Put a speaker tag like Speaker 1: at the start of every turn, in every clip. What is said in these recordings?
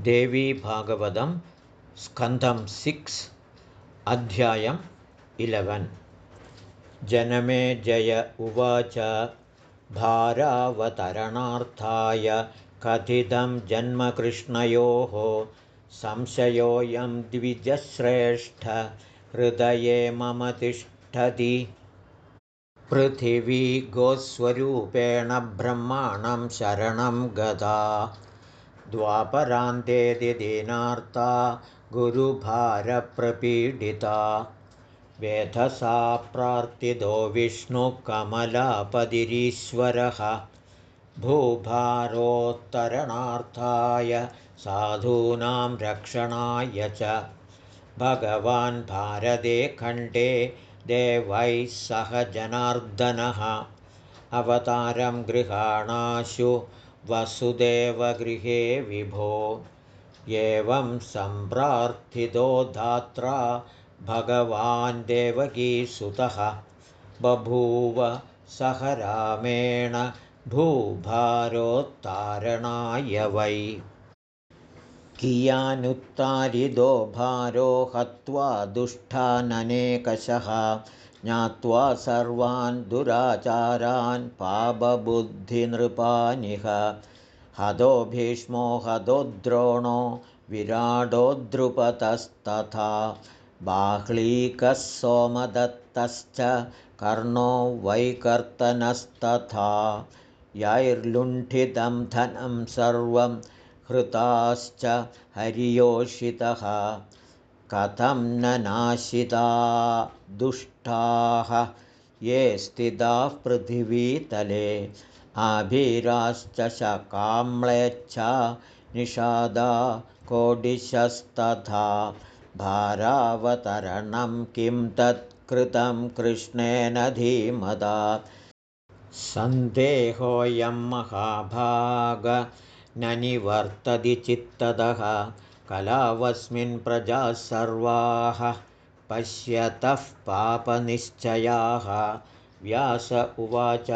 Speaker 1: देवी भागवतं स्कन्धं six अध्यायम् eleven. जनमे जय उवाच। भारावतरणार्थाय कथितं जन्मकृष्णयोः संशयोऽयं द्विजश्रेष्ठ हृदये मम तिष्ठति। पृथिवी गोस्वरूपेण ब्रह्माणं शरणं गदा द्वापरान्तेदिदीनार्ता गुरुभारप्रपीडिता। वेधसा प्रार्थितो विष्णुकमलापदिरीश्वरः भूभारोत्तरणार्थाय साधूनां रक्षणाय च। भगवान् भारते खण्डे देवैः सह जनार्दनः। अवतारं गृहाणाशु वसुदेवगृहे विभो। एवं सम्प्रार्थितो धात्रा भगवान् देवकीसुतः बभूव सह रामेण भूभारोत्तारणाय वै। कियानुत्तारिदो भारो हत्वा दुष्टाननेकषः ज्ञात्वा सर्वान् दुराचारान् पापबुद्धिनृपानिह। हदो भीष्मो हदो द्रोणो विराडो द्रुपतस्तथा बाह्लीकः सोमदत्तश्च कर्णो वैकर्तनस्तथा। यैर्लुण्ठितं धनं सर्वं हृताश्च हरियोषितः कथं न नाशिता दुष्टाः? ये स्थिताः पृथिवीतले आभिराश्च शकाम्लेच्छा निषादा कोडिशस्तथा। भारावतरणं किं तत्कृतं कृष्णेन धीमदा। सन्देहोऽयं महाभाग न निवर्तति चित्तदः कलावस्मिन् प्रजाः सर्वाः पश्यतः पापनिश्चयाः। व्यास उवाच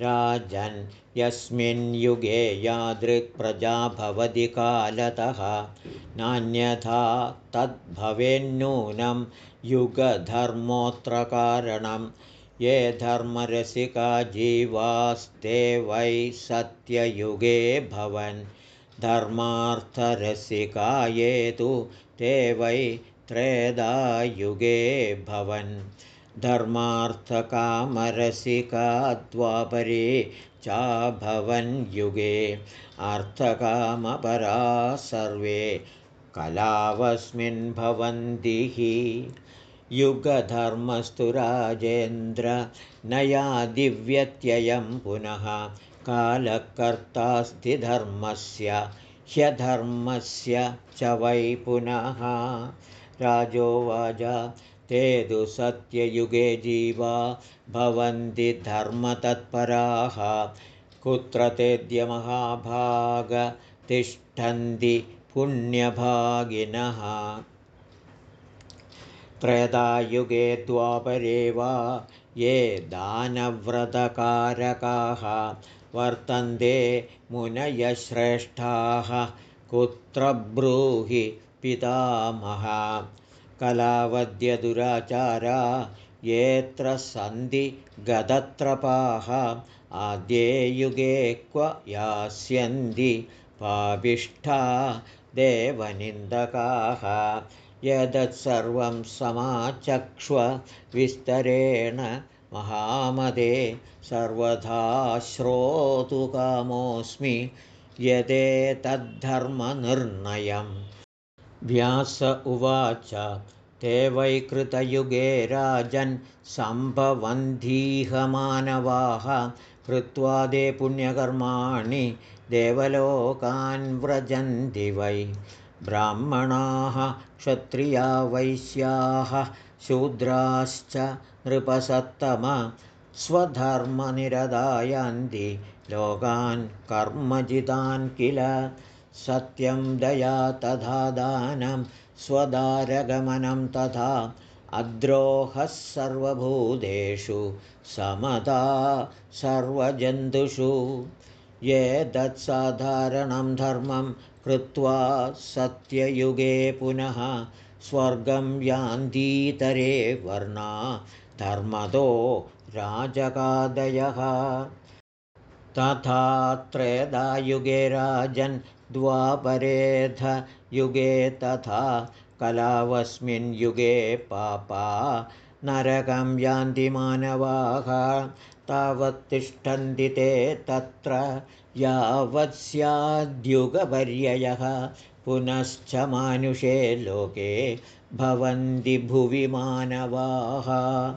Speaker 1: राजन् यस्मिन् युगे यादृक्प्रजा भवति कालतः। नान्यथा तद्भवेन्नूनं युगधर्मोऽत्र कारणं ये धर्मरसिका जीवास्ते वै सत्ययुगे भवन् धर्मार्थरसिकाये तु ते वै त्रेदायुगे भवन्। धर्मार्थकामरसिका द्वापरे चाभवन् युगे। अर्थकामपरा सर्वे कलावस्मिन् भवन्ति हि। युगधर्मस्तु राजेन्द्र नया दिव्यत्ययं पुनः कालकर्तास्ति धर्मस्य ह्यधर्मस्य च वै पुनः। राजोवाच ते तु सत्ययुगे जीवा भवन्ति धर्मतत्पराः। कुत्र तेद्यमहाभागतिष्ठन्ति पुण्यभागिनः। त्रेधायुगे द्वापरे वा ये दानव्रतकारकाः वर्तन्ते मुनयश्रेष्ठाः कुत्र ब्रूहि पितामह? कलावद्यदुराचारा येऽत्र सन्ति गदत्रपाः आद्ये युगे क्व यास्यन्ति पापिष्ठा देवनिन्दकाः यदत्सर्वं समाचक्ष्व विस्तरेण महामदे सर्वथा श्रोतुकामोऽस्मि यदेतद्धर्मनिर्णयम् व्यास उवाच ते वैकृतयुगे राजन् सम्भवन्धीहमानवाः। कृत्वा दे पुण्यकर्माणि देवलोकान् व्रजन्ति वै ब्राह्मणाः क्षत्रिया वैश्याः शूद्राश्च नृपसत्तम स्वधर्मनिरदायन्ति। लोकान् कर्मजितान् किल? सत्यं दया तथा दानं स्वदारगमनं तथा अद्रोहः सर्वभूतेषु समता सर्वजन्तुषु। ये तत्साधारणं धर्मं कृत्वा सत्ययुगे पुनः स्वर्गं यान्दीतरे वर्णा धर्मदो राजकादयः। तथा त्रेदायुगे राजन् द्वापरेध युगे तथा कलावस्मिन् युगे पापा नरकं यान्ति मानवाः तावत् तिष्ठन्ति ते तत्र यावत् स्याद्युगपर्ययः। पुनश्च मानुषे लोके भवन्ति भुवि मानवाः।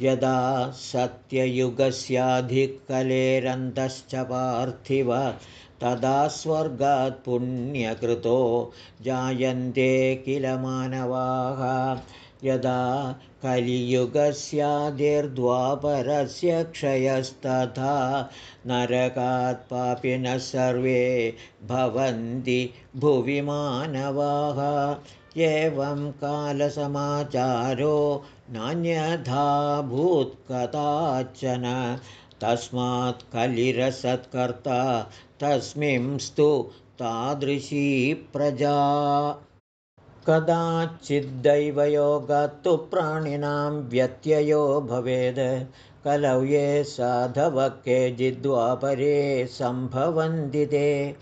Speaker 1: यदा सत्ययुगस्याधिकलेरन्तश्च पार्थिव तदा स्वर्गात् पुण्यकृतो जायन्ते किल मानवाः यदा कलियुगस्यादिर्द्वापरस्य क्षयस्तथा नरकात् पापिनः सर्वे भवन्ति भुवि मानवाः। एवं कालसमाचारो नान्यथा भूत्कदाचन तस्मात् कलिरसत्कर्ता तस्मिंस्तु तादृशी प्रजा कदाचिद्दैवयोगत्तु प्राणिनां व्यत्ययो भवेद्। कलौ ये साधवः केचिद्वापरे सम्भवन्ति ते।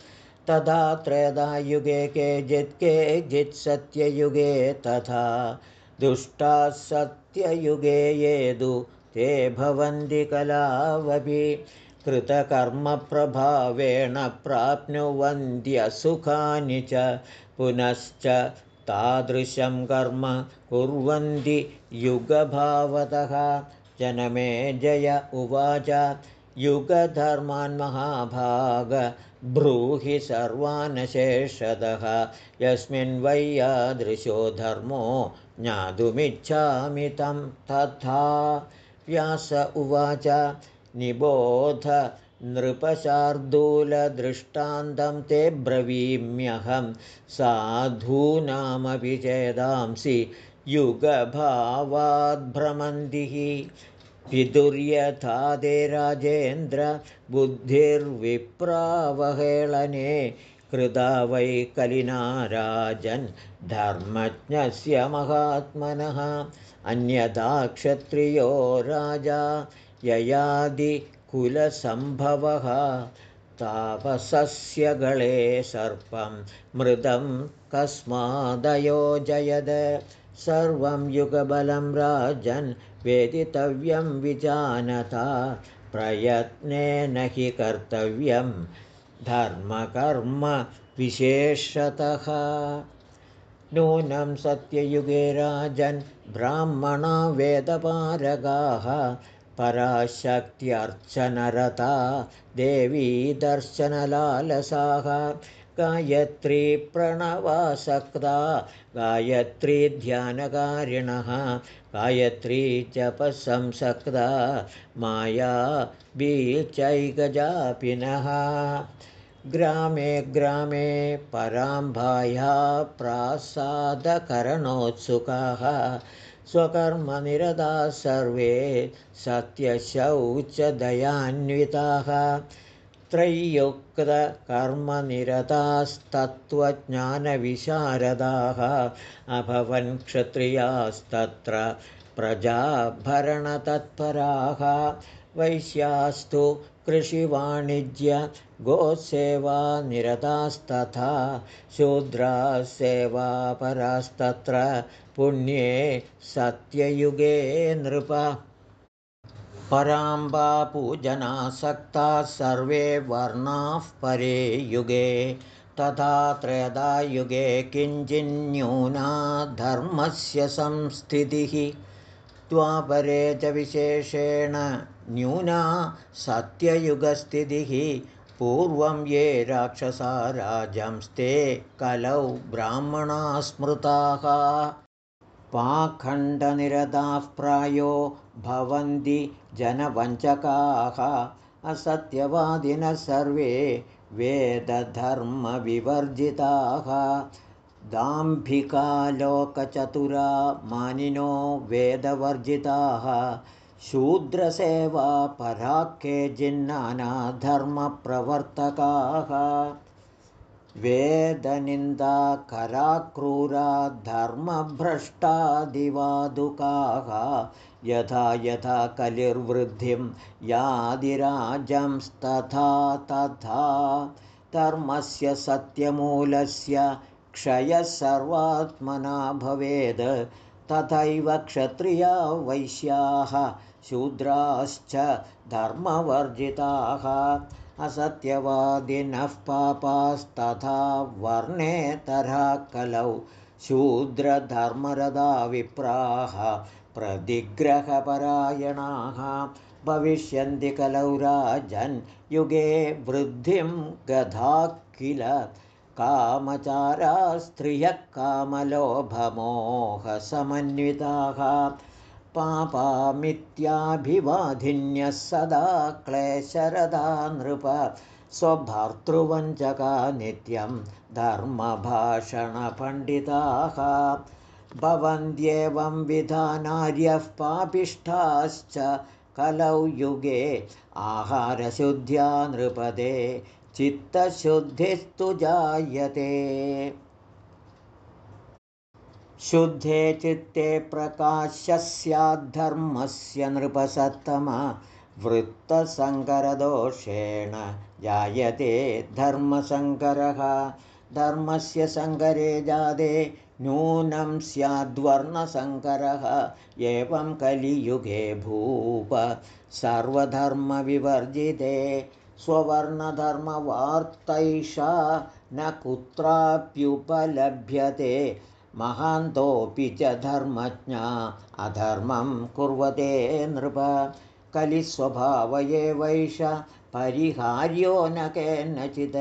Speaker 1: तदा त्रयदायुगे केचित् केचित् सत्ययुगे तथा दुष्टाः सत्ययुगे येदु ते भवन्ति कलावपि। कृतकर्मप्रभावेण प्राप्नुवन्त्यसुखानि च पुनश्च तादृशं कर्म कुर्वन्ति युगभावतः। जनमे जय उवाच। युगधर्मान् महाभाग ब्रूहि सर्वानशेषतः। यस्मिन् वै यादृशो धर्मो ज्ञातुमिच्छामि तं तथा। व्यास उवाच। निबोध नृपशार्दूलदृष्टान्तं ते ब्रवीम्यहं। साधूनामपि चेदांसि दे राजेन्द्र बुद्धिर्विप्रावहेलने कृता वै कलिना राजन् धर्मज्ञस्य महात्मनः। अन्यथा क्षत्रियो राजा ययादि कुलसम्भवः। तापसस्य गळे सर्पं मृदं कस्मादयोजयद। सर्वं युगबलं राजन् वेदितव्यं विजानता। प्रयत्नेन हि कर्तव्यं धर्मकर्मविशेषतः नूनं सत्ययुगे राजन् ब्राह्मणा वेदपारगाः पराशक्त्यर्चनरता देवी दर्शनलालसाः गायत्री प्रणवासक्ता गायत्री ध्यानकारिणः गायत्री जपसंसक्ता माया बीचैकजापिनः ग्रामे ग्रामे पराम्भाया प्रासादकरणोत्सुकाः स्वकर्मनिरता सर्वे सत्यशौचदयान्विताः। त्रय्युक्तकर्मनिरतास्तत्त्वज्ञानविशारदाः अभवन् क्षत्रियास्तत्र प्रजाभरणतत्पराः। वैश्यास्तु कृषिवाणिज्य गोसेवानिरतास्तथा शूद्रासेवापरास्तत्र पुण्ये सत्ययुगे नृप। पराम्बापूजनासक्ताः सर्वे वर्णाः परे युगे। तथा त्रेधा युगे किञ्चिन्न्यूना धर्मस्य संस्थितिः। द्वापरे च विशेषेण न्यूना सत्ययुगस्थितिः। पूर्वं ये राक्षसा राजंस्ते कलौ ब्राह्मणा स्मृताः पाखण्डनिरताः प्रायो भवन्ति जनवञ्चकाः असत्यवादिनः सर्वे वेदधर्मविवर्जिताः। दाम्भिकालोकचतुरा मानिनो वेदवर्जिताः। शूद्रसेवा पराक्के जिन्नानाधर्मप्रवर्तकाः वेदनिन्दा कराक्रूरा धर्मभ्रष्टादिवादुकाः यथा यथा कलिर्वृद्धिं यादिराजंस्तथा तथा धर्मस्य सत्यमूलस्य क्षयः सर्वात्मना भवेद्। तथैव क्षत्रिया वैश्याः शूद्राश्च धर्मवर्जिताः असत्यवादिनः पापास्तथा वर्णेतरः कलौ शूद्रधर्मरदा विप्राः प्रतिग्रहपरायणाः भविष्यन्ति कलौ राजन् युगे वृद्धिं गधा किल कामचारा स्त्रियः कामलोभमोहसमन्विताः पापामित्याभिवाधिन्यः सदा क्लेशरदा नृप स्वभर्तृवञ्चका नित्यं धर्मभाषणपण्डिताः। भवन्त्येवं विधानार्यः पापिष्ठाश्च कलौ युगे आहारशुद्ध्या नृपदे चित्तशुद्धिस्तु जायते शुद्धे चित्ते प्रकाश्य स्याद्धर्मस्य नृपसत्तम वृत्तसङ्करदोषेण जायते धर्मसङ्करः। धर्मस्य सङ्करे जाते नूनं स्याद्वर्णसङ्करः। एवं कलियुगे भूप सर्वधर्मविवर्जिते। स्ववर्णधर्मवार्तैषा न कुत्राप्युपलभ्यते महान्तोऽपि च धर्मज्ञा अधर्मं कुर्वते नृप। कलिस्वभाव एवैष परिहार्यो न केनचित्।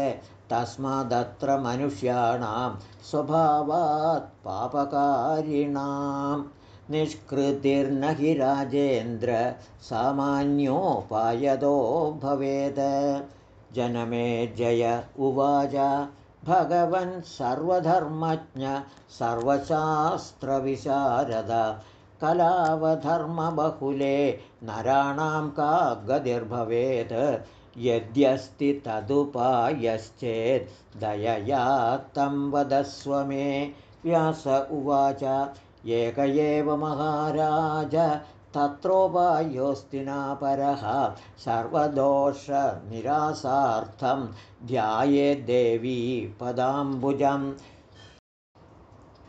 Speaker 1: तस्मादत्र मनुष्याणां स्वभावात् पापकारिणां निष्कृतिर्न हि राजेन्द्र सामान्योपायदो भवेद जनमे जय उवाच भगवन् सर्वधर्मज्ञ सर्वशास्त्रविशारद कलावधर्मबहुले नराणां का गतिर्भवेत् यद्यस्ति तदुपायश्चेत् दयया तं वदस्व मे। व्यास उवाच एक एव महाराज तत्रोपायोऽस्ति नापरः सर्वदोषनिरासार्थं ध्यायेद्देवी पदाम्बुजं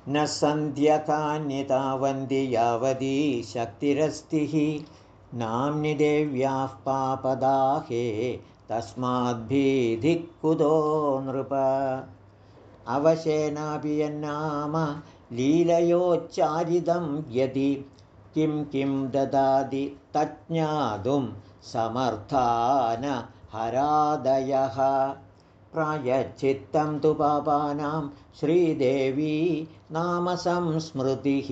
Speaker 1: न सन्ध्यकानि तावन्ति यावती शक्तिरस्तिः। नाम्नि देव्याः पापदाहे तस्माद्भीधिः कुतो नृप। अवशेनापि यन्नाम लीलयोच्चारितं यदि किं किं ददाति तज्ज्ञातुं समर्थान हरादयः। प्रायश्चित्तं तु पापानां श्रीदेवी नाम संस्मृतिः।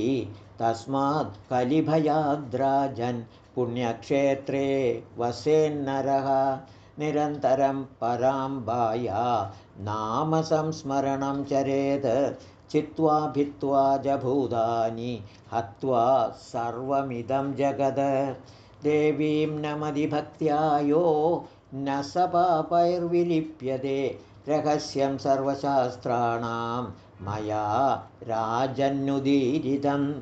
Speaker 1: तस्मात् कलिभयाद्राजन् पुण्यक्षेत्रे वसेन्नरः। निरन्तरं पराम्बाया नाम संस्मरणं चरेत् चित्वा भित्त्वा जभूतानि हत्वा सर्वमिदं जगद। देवीं न मदिभक्त्यायो न स पापैर्विलिप्यते। रहस्यं सर्वशास्त्राणां मया राजन्नुदीरितम्।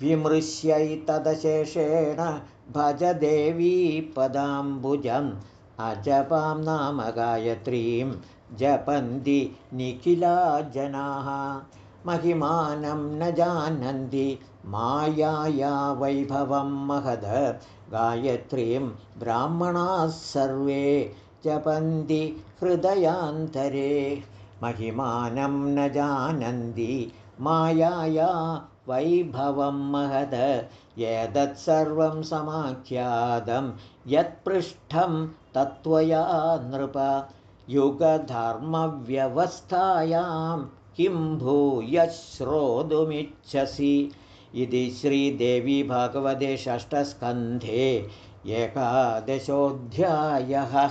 Speaker 1: विमृश्यैतदशेषेण भज देवी पदाम्बुजम् अजपां नाम गायत्रीं जपन्ति निखिला जनाः महिमानं न जानन्ति मायाया वैभवं महद। गायत्रीं ब्राह्मणाः सर्वे जपन्ति हृदयान्तरे। महिमानं न जानन्ति मायाया वैभवं महद। एतत्सर्वं समाख्यातं यत्पृष्ठं तत्त्वया नृप युगधर्मव्यवस्थायां किं भूय श्रोतुमिच्छसि? इति श्रीदेवी भगवते षष्ठस्कन्धे एकादशोऽध्यायः